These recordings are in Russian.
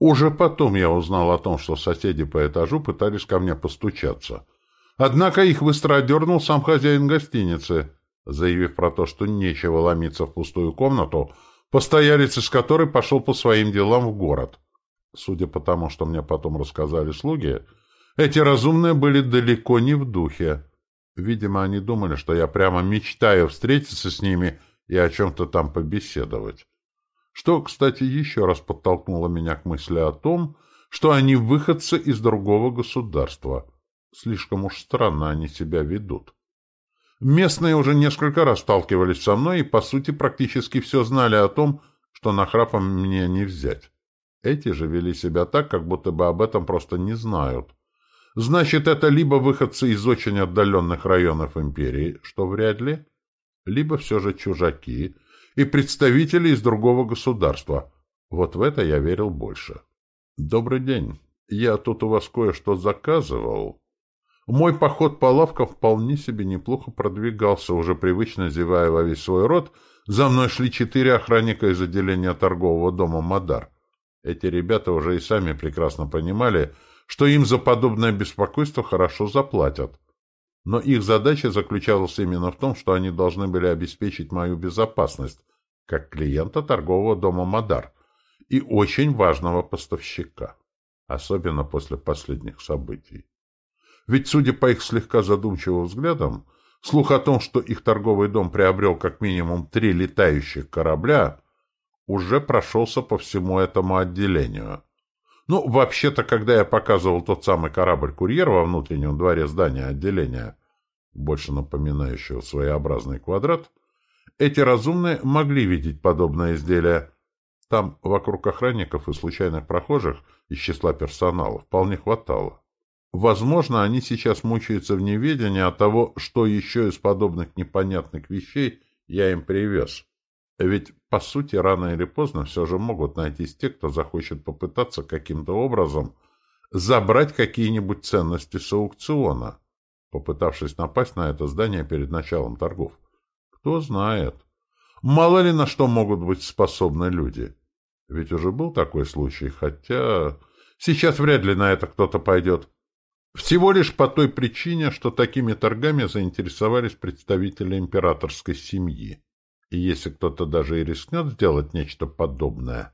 Уже потом я узнал о том, что соседи по этажу пытались ко мне постучаться. Однако их быстро одернул сам хозяин гостиницы, заявив про то, что нечего ломиться в пустую комнату, постоялец из которой пошел по своим делам в город. Судя по тому, что мне потом рассказали слуги, эти разумные были далеко не в духе. Видимо, они думали, что я прямо мечтаю встретиться с ними и о чем-то там побеседовать. Что, кстати, еще раз подтолкнуло меня к мысли о том, что они выходцы из другого государства. Слишком уж странно они себя ведут. Местные уже несколько раз сталкивались со мной и, по сути, практически все знали о том, что нахрапом мне не взять. Эти же вели себя так, как будто бы об этом просто не знают. Значит, это либо выходцы из очень отдаленных районов империи, что вряд ли, либо все же чужаки — и представители из другого государства. Вот в это я верил больше. «Добрый день. Я тут у вас кое-что заказывал». Мой поход по лавкам вполне себе неплохо продвигался, уже привычно зевая во весь свой рот. За мной шли четыре охранника из отделения торгового дома «Мадар». Эти ребята уже и сами прекрасно понимали, что им за подобное беспокойство хорошо заплатят. Но их задача заключалась именно в том, что они должны были обеспечить мою безопасность, как клиента торгового дома «Мадар» и очень важного поставщика, особенно после последних событий. Ведь, судя по их слегка задумчивым взглядам, слух о том, что их торговый дом приобрел как минимум три летающих корабля, уже прошелся по всему этому отделению. Ну, вообще-то, когда я показывал тот самый корабль-курьер во внутреннем дворе здания отделения, больше напоминающего своеобразный квадрат, эти разумные могли видеть подобное изделие. Там вокруг охранников и случайных прохожих из числа персонала вполне хватало. Возможно, они сейчас мучаются в неведении от того, что еще из подобных непонятных вещей я им привез. Ведь, по сути, рано или поздно все же могут найтись те, кто захочет попытаться каким-то образом забрать какие-нибудь ценности с аукциона, попытавшись напасть на это здание перед началом торгов. Кто знает. Мало ли на что могут быть способны люди. Ведь уже был такой случай, хотя сейчас вряд ли на это кто-то пойдет. Всего лишь по той причине, что такими торгами заинтересовались представители императорской семьи. И если кто-то даже и рискнет сделать нечто подобное,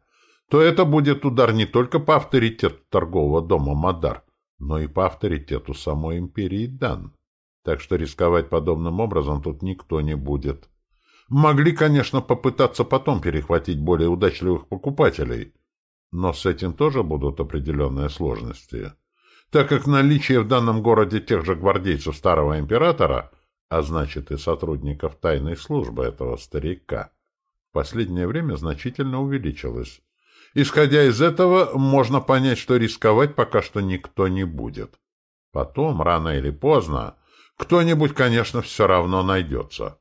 то это будет удар не только по авторитету торгового дома Мадар, но и по авторитету самой империи Дан. Так что рисковать подобным образом тут никто не будет. Могли, конечно, попытаться потом перехватить более удачливых покупателей, но с этим тоже будут определенные сложности, так как наличие в данном городе тех же гвардейцев старого императора – а значит и сотрудников тайной службы этого старика, в последнее время значительно увеличилось. Исходя из этого, можно понять, что рисковать пока что никто не будет. Потом, рано или поздно, кто-нибудь, конечно, все равно найдется.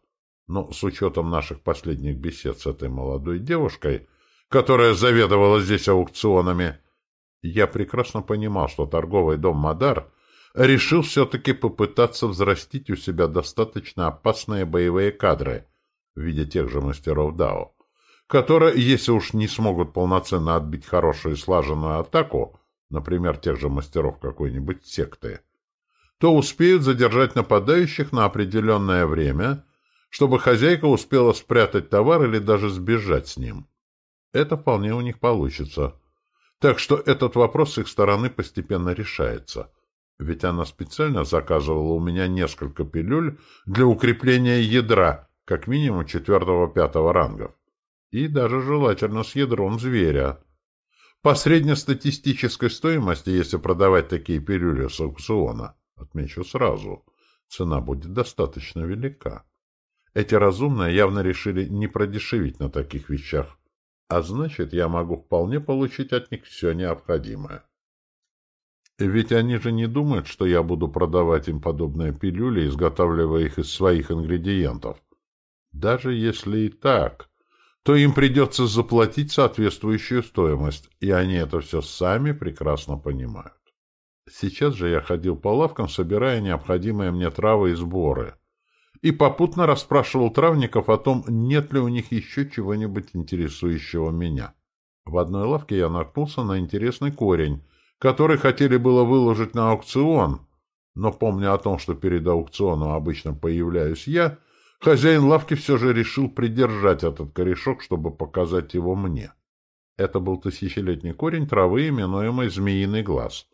Но с учетом наших последних бесед с этой молодой девушкой, которая заведовала здесь аукционами, я прекрасно понимал, что торговый дом «Мадар» решил все-таки попытаться взрастить у себя достаточно опасные боевые кадры в виде тех же мастеров Дао, которые, если уж не смогут полноценно отбить хорошую и слаженную атаку, например, тех же мастеров какой-нибудь секты, то успеют задержать нападающих на определенное время, чтобы хозяйка успела спрятать товар или даже сбежать с ним. Это вполне у них получится. Так что этот вопрос с их стороны постепенно решается – ведь она специально заказывала у меня несколько пилюль для укрепления ядра, как минимум четвертого-пятого рангов. И даже желательно с ядром зверя. По среднестатистической стоимости, если продавать такие пилюли с аукциона, отмечу сразу, цена будет достаточно велика. Эти разумные явно решили не продешевить на таких вещах, а значит, я могу вполне получить от них все необходимое. Ведь они же не думают, что я буду продавать им подобные пилюли, изготавливая их из своих ингредиентов. Даже если и так, то им придется заплатить соответствующую стоимость, и они это все сами прекрасно понимают. Сейчас же я ходил по лавкам, собирая необходимые мне травы и сборы, и попутно расспрашивал травников о том, нет ли у них еще чего-нибудь интересующего меня. В одной лавке я наткнулся на интересный корень, который хотели было выложить на аукцион, но, помня о том, что перед аукционом обычно появляюсь я, хозяин лавки все же решил придержать этот корешок, чтобы показать его мне. Это был тысячелетний корень травы, именуемой змеиный глаз.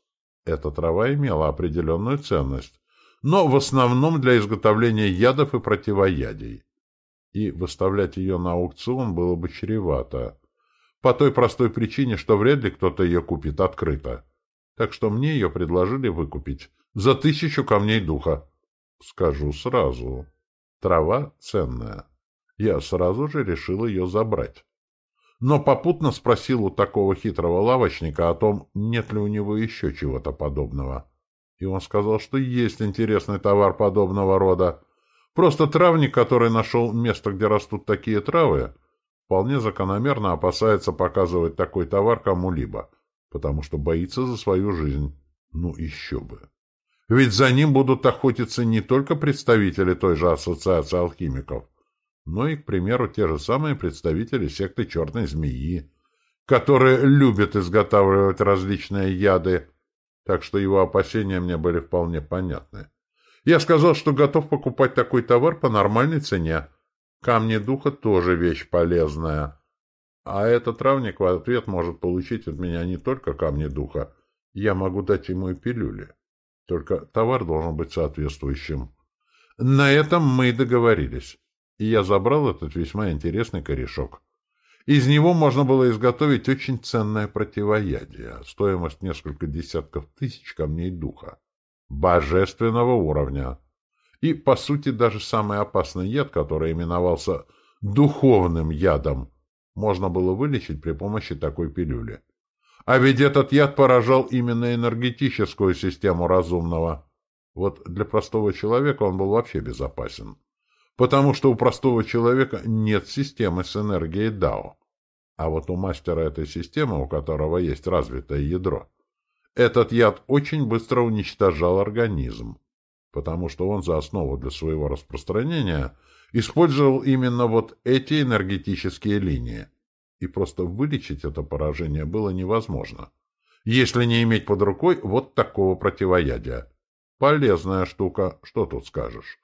Эта трава имела определенную ценность, но в основном для изготовления ядов и противоядий. И выставлять ее на аукцион было бы чревато. По той простой причине, что вряд ли кто-то ее купит открыто. Так что мне ее предложили выкупить за тысячу камней духа. Скажу сразу. Трава ценная. Я сразу же решил ее забрать. Но попутно спросил у такого хитрого лавочника о том, нет ли у него еще чего-то подобного. И он сказал, что есть интересный товар подобного рода. Просто травник, который нашел место, где растут такие травы, вполне закономерно опасается показывать такой товар кому-либо, потому что боится за свою жизнь. Ну, еще бы. Ведь за ним будут охотиться не только представители той же ассоциации алхимиков, но и, к примеру, те же самые представители секты Черной Змеи, которые любят изготавливать различные яды, так что его опасения мне были вполне понятны. Я сказал, что готов покупать такой товар по нормальной цене, Камни духа тоже вещь полезная. А этот травник в ответ может получить от меня не только камни духа. Я могу дать ему и пилюли. Только товар должен быть соответствующим. На этом мы и договорились. И я забрал этот весьма интересный корешок. Из него можно было изготовить очень ценное противоядие, стоимость несколько десятков тысяч камней духа. Божественного уровня и, по сути, даже самый опасный яд, который именовался духовным ядом, можно было вылечить при помощи такой пилюли. А ведь этот яд поражал именно энергетическую систему разумного. Вот для простого человека он был вообще безопасен. Потому что у простого человека нет системы с энергией Дао. А вот у мастера этой системы, у которого есть развитое ядро, этот яд очень быстро уничтожал организм потому что он за основу для своего распространения использовал именно вот эти энергетические линии. И просто вылечить это поражение было невозможно, если не иметь под рукой вот такого противоядия. Полезная штука, что тут скажешь.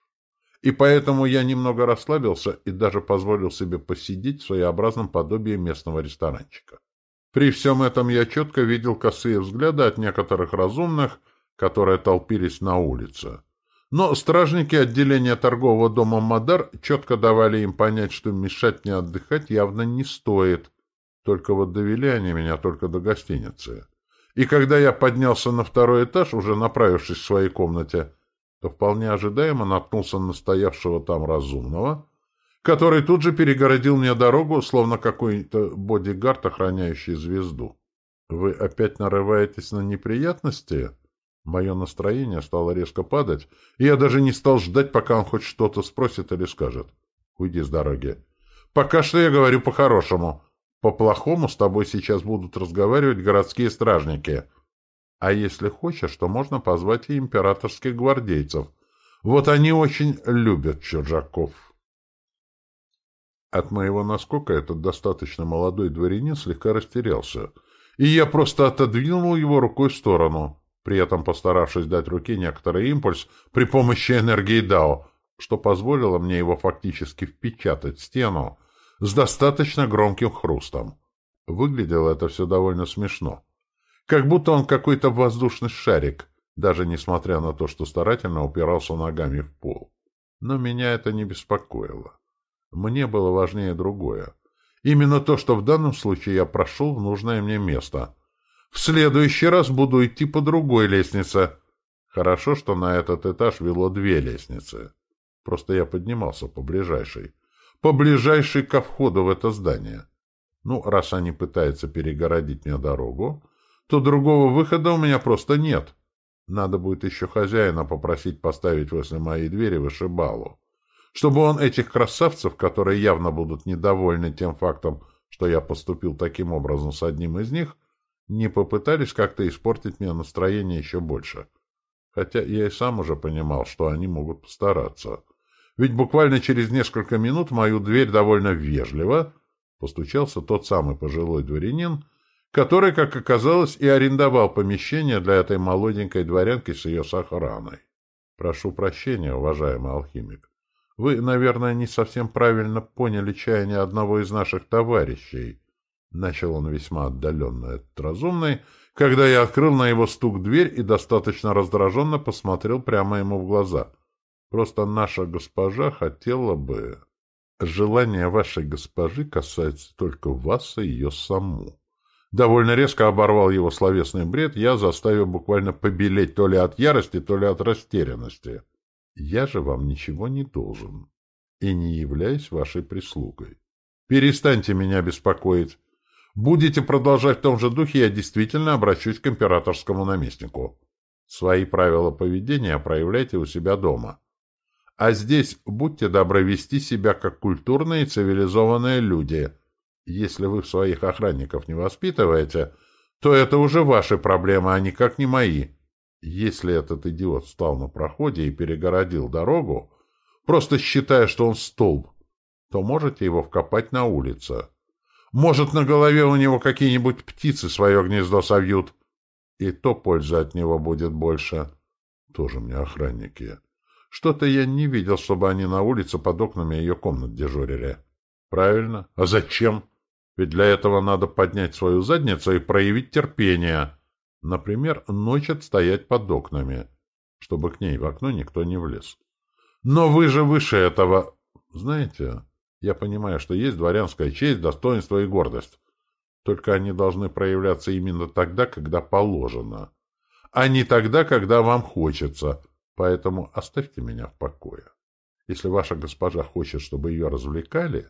И поэтому я немного расслабился и даже позволил себе посидеть в своеобразном подобии местного ресторанчика. При всем этом я четко видел косые взгляды от некоторых разумных, которые толпились на улице. Но стражники отделения торгового дома «Мадар» четко давали им понять, что мешать мне отдыхать явно не стоит. Только вот довели они меня только до гостиницы. И когда я поднялся на второй этаж, уже направившись в своей комнате, то вполне ожидаемо наткнулся на стоявшего там разумного, который тут же перегородил мне дорогу, словно какой-то бодигард, охраняющий звезду. «Вы опять нарываетесь на неприятности?» Мое настроение стало резко падать, и я даже не стал ждать, пока он хоть что-то спросит или скажет. Уйди с дороги. Пока что я говорю по-хорошему. По-плохому с тобой сейчас будут разговаривать городские стражники. А если хочешь, то можно позвать и императорских гвардейцев. Вот они очень любят чужаков. От моего наскока этот достаточно молодой дворянин слегка растерялся, и я просто отодвинул его рукой в сторону при этом постаравшись дать руке некоторый импульс при помощи энергии Дао, что позволило мне его фактически впечатать в стену с достаточно громким хрустом. Выглядело это все довольно смешно. Как будто он какой-то воздушный шарик, даже несмотря на то, что старательно упирался ногами в пол. Но меня это не беспокоило. Мне было важнее другое. Именно то, что в данном случае я прошел в нужное мне место — в следующий раз буду идти по другой лестнице. Хорошо, что на этот этаж вело две лестницы. Просто я поднимался по ближайшей. По ближайшей ко входу в это здание. Ну, раз они пытаются перегородить мне дорогу, то другого выхода у меня просто нет. Надо будет еще хозяина попросить поставить возле моей двери вышибалу, чтобы он этих красавцев, которые явно будут недовольны тем фактом, что я поступил таким образом с одним из них, не попытались как-то испортить мне настроение еще больше. Хотя я и сам уже понимал, что они могут постараться. Ведь буквально через несколько минут мою дверь довольно вежливо, Постучался тот самый пожилой дворянин, который, как оказалось, и арендовал помещение для этой молоденькой дворянки с ее сохраной. Прошу прощения, уважаемый алхимик. Вы, наверное, не совсем правильно поняли чаяние одного из наших товарищей. Начал он весьма отдаленно этот разумный, когда я открыл на его стук дверь и достаточно раздраженно посмотрел прямо ему в глаза. Просто наша госпожа хотела бы... Желание вашей госпожи касается только вас и ее саму. Довольно резко оборвал его словесный бред, я заставил буквально побелеть то ли от ярости, то ли от растерянности. Я же вам ничего не должен и не являюсь вашей прислугой. Перестаньте меня беспокоить. Будете продолжать в том же духе, я действительно обращусь к императорскому наместнику. Свои правила поведения проявляйте у себя дома. А здесь будьте добры вести себя как культурные и цивилизованные люди. Если вы своих охранников не воспитываете, то это уже ваши проблемы, а никак не мои. Если этот идиот встал на проходе и перегородил дорогу, просто считая, что он столб, то можете его вкопать на улице. Может, на голове у него какие-нибудь птицы свое гнездо совьют, и то пользы от него будет больше. Тоже мне охранники. Что-то я не видел, чтобы они на улице под окнами ее комнат дежурили. Правильно. А зачем? Ведь для этого надо поднять свою задницу и проявить терпение. Например, ночь отстоять под окнами, чтобы к ней в окно никто не влез. Но вы же выше этого... Знаете, я понимаю, что есть дворянская честь, достоинство и гордость. Только они должны проявляться именно тогда, когда положено, а не тогда, когда вам хочется — Поэтому оставьте меня в покое. Если ваша госпожа хочет, чтобы ее развлекали,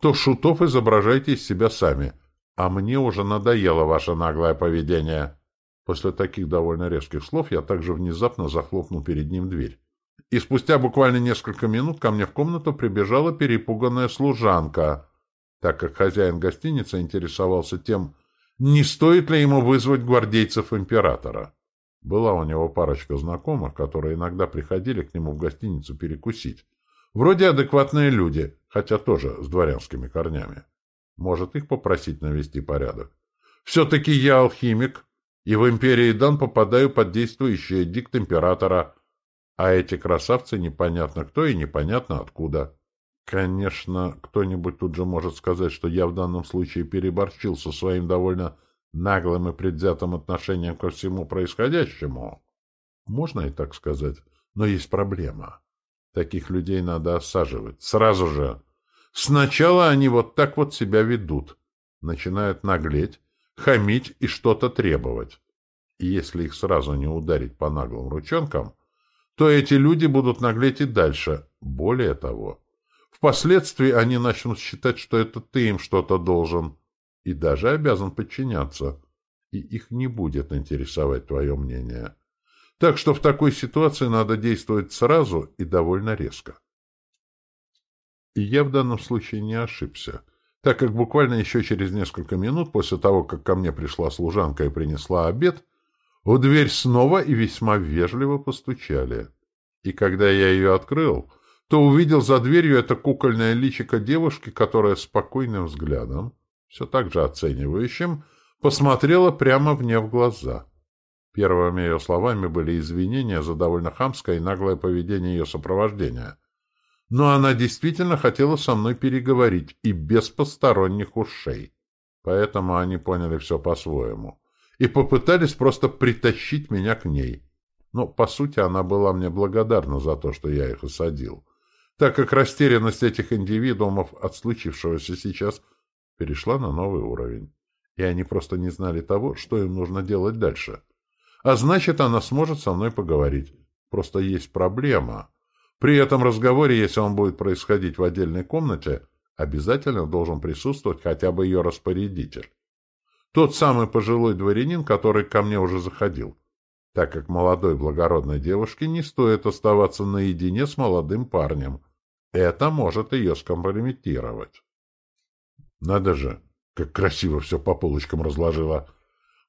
то шутов изображайте из себя сами, а мне уже надоело ваше наглое поведение. После таких довольно резких слов я также внезапно захлопнул перед ним дверь. И спустя буквально несколько минут ко мне в комнату прибежала перепуганная служанка, так как хозяин гостиницы интересовался тем, не стоит ли ему вызвать гвардейцев императора. Была у него парочка знакомых, которые иногда приходили к нему в гостиницу перекусить. Вроде адекватные люди, хотя тоже с дворянскими корнями. Может их попросить навести порядок. Все-таки я алхимик, и в империи Дан попадаю под действующий дикт императора, а эти красавцы непонятно кто и непонятно откуда. Конечно, кто-нибудь тут же может сказать, что я в данном случае переборщил со своим довольно наглым и предвзятым отношением ко всему происходящему. Можно и так сказать, но есть проблема. Таких людей надо осаживать. Сразу же. Сначала они вот так вот себя ведут. Начинают наглеть, хамить и что-то требовать. И если их сразу не ударить по наглым ручонкам, то эти люди будут наглеть и дальше. Более того, впоследствии они начнут считать, что это ты им что-то должен – и даже обязан подчиняться, и их не будет интересовать твое мнение. Так что в такой ситуации надо действовать сразу и довольно резко. И я в данном случае не ошибся, так как буквально еще через несколько минут после того, как ко мне пришла служанка и принесла обед, в дверь снова и весьма вежливо постучали. И когда я ее открыл, то увидел за дверью это кукольное личико девушки, которая спокойным взглядом все так же оценивающим, посмотрела прямо мне в глаза. Первыми ее словами были извинения за довольно хамское и наглое поведение ее сопровождения. Но она действительно хотела со мной переговорить, и без посторонних ушей. Поэтому они поняли все по-своему. И попытались просто притащить меня к ней. Но, по сути, она была мне благодарна за то, что я их осадил, так как растерянность этих индивидуумов от случившегося сейчас – перешла на новый уровень. И они просто не знали того, что им нужно делать дальше. А значит, она сможет со мной поговорить. Просто есть проблема. При этом разговоре, если он будет происходить в отдельной комнате, обязательно должен присутствовать хотя бы ее распорядитель. Тот самый пожилой дворянин, который ко мне уже заходил. Так как молодой благородной девушке не стоит оставаться наедине с молодым парнем. Это может ее скомпрометировать. Надо же, как красиво все по полочкам разложила.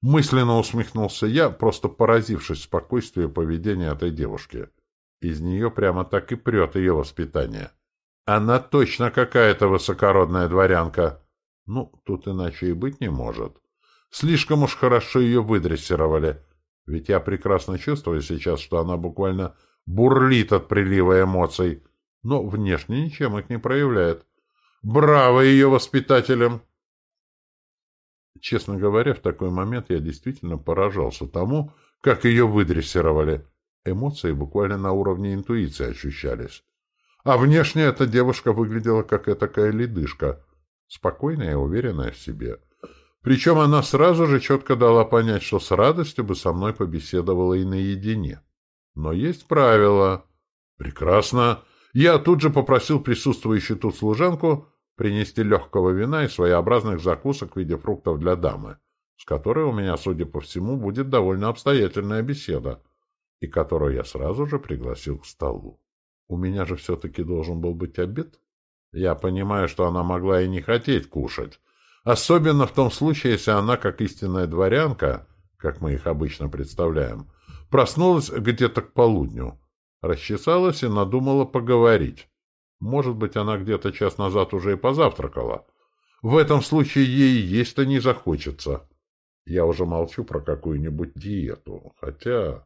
Мысленно усмехнулся я, просто поразившись спокойствию поведения этой девушки. Из нее прямо так и прет ее воспитание. Она точно какая-то высокородная дворянка. Ну, тут иначе и быть не может. Слишком уж хорошо ее выдрессировали. Ведь я прекрасно чувствую сейчас, что она буквально бурлит от прилива эмоций, но внешне ничем их не проявляет. Браво ее воспитателям! Честно говоря, в такой момент я действительно поражался тому, как ее выдрессировали. Эмоции буквально на уровне интуиции ощущались. А внешне эта девушка выглядела как этакая ледышка, спокойная и уверенная в себе. Причем она сразу же четко дала понять, что с радостью бы со мной побеседовала и наедине. Но есть правило. Прекрасно. Я тут же попросил присутствующую тут служанку принести легкого вина и своеобразных закусок в виде фруктов для дамы, с которой у меня, судя по всему, будет довольно обстоятельная беседа, и которую я сразу же пригласил к столу. У меня же все-таки должен был быть обед. Я понимаю, что она могла и не хотеть кушать, особенно в том случае, если она, как истинная дворянка, как мы их обычно представляем, проснулась где-то к полудню, расчесалась и надумала поговорить. Может быть, она где-то час назад уже и позавтракала. В этом случае ей есть-то не захочется. Я уже молчу про какую-нибудь диету. Хотя...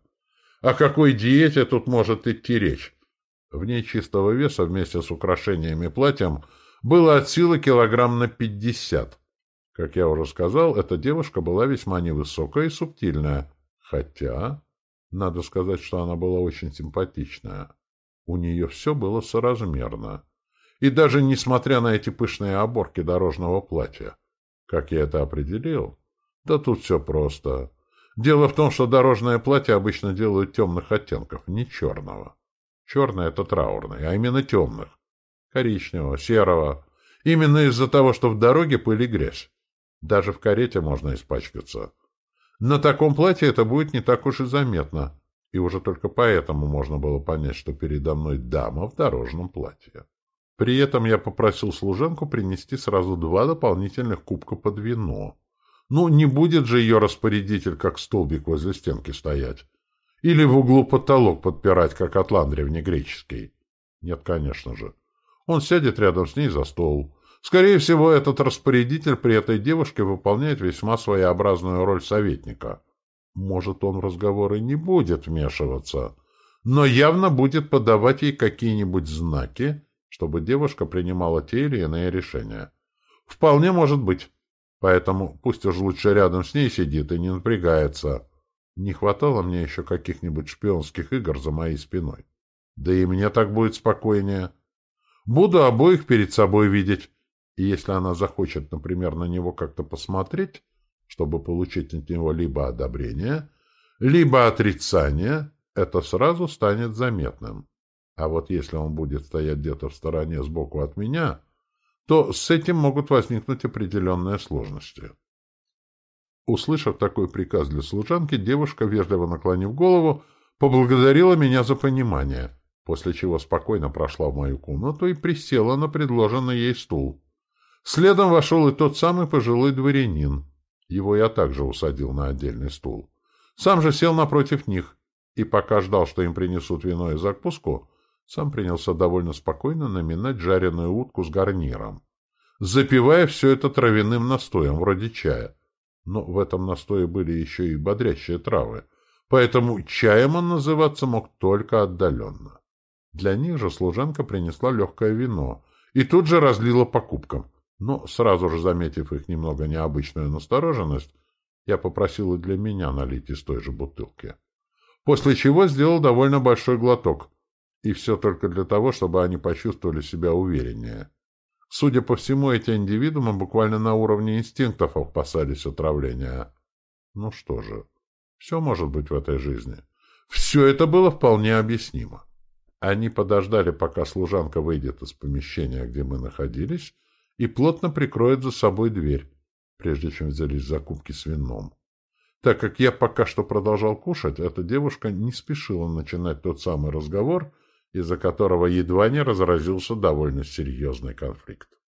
О какой диете тут может идти речь? В ней чистого веса вместе с украшениями платьем было от силы килограмм на пятьдесят. Как я уже сказал, эта девушка была весьма невысокая и субтильная. Хотя, надо сказать, что она была очень симпатичная. У нее все было соразмерно. И даже несмотря на эти пышные оборки дорожного платья. Как я это определил? Да тут все просто. Дело в том, что дорожное платье обычно делают темных оттенков, не черного. Черное — это траурный, а именно темных. Коричневого, серого. Именно из-за того, что в дороге пыль и грязь. Даже в карете можно испачкаться. На таком платье это будет не так уж и заметно и уже только поэтому можно было понять, что передо мной дама в дорожном платье. При этом я попросил служанку принести сразу два дополнительных кубка под вино. Ну, не будет же ее распорядитель как столбик возле стенки стоять. Или в углу потолок подпирать, как атлан древнегреческий. Нет, конечно же. Он сядет рядом с ней за стол. Скорее всего, этот распорядитель при этой девушке выполняет весьма своеобразную роль советника. Может, он в разговоры не будет вмешиваться, но явно будет подавать ей какие-нибудь знаки, чтобы девушка принимала те или иные решения. Вполне может быть. Поэтому пусть уж лучше рядом с ней сидит и не напрягается. Не хватало мне еще каких-нибудь шпионских игр за моей спиной. Да и мне так будет спокойнее. Буду обоих перед собой видеть. И если она захочет, например, на него как-то посмотреть, чтобы получить от него либо одобрение, либо отрицание, это сразу станет заметным. А вот если он будет стоять где-то в стороне сбоку от меня, то с этим могут возникнуть определенные сложности. Услышав такой приказ для служанки, девушка, вежливо наклонив голову, поблагодарила меня за понимание, после чего спокойно прошла в мою комнату и присела на предложенный ей стул. Следом вошел и тот самый пожилой дворянин, его я также усадил на отдельный стул. Сам же сел напротив них, и пока ждал, что им принесут вино и закуску, сам принялся довольно спокойно наминать жареную утку с гарниром, запивая все это травяным настоем, вроде чая. Но в этом настое были еще и бодрящие травы, поэтому чаем он называться мог только отдаленно. Для них же служанка принесла легкое вино и тут же разлила по кубкам — но, сразу же заметив их немного необычную настороженность, я попросил и для меня налить из той же бутылки. После чего сделал довольно большой глоток. И все только для того, чтобы они почувствовали себя увереннее. Судя по всему, эти индивидуумы буквально на уровне инстинктов опасались отравления. Ну что же, все может быть в этой жизни. Все это было вполне объяснимо. Они подождали, пока служанка выйдет из помещения, где мы находились, и плотно прикроет за собой дверь, прежде чем взялись закупки с вином. Так как я пока что продолжал кушать, эта девушка не спешила начинать тот самый разговор, из-за которого едва не разразился довольно серьезный конфликт.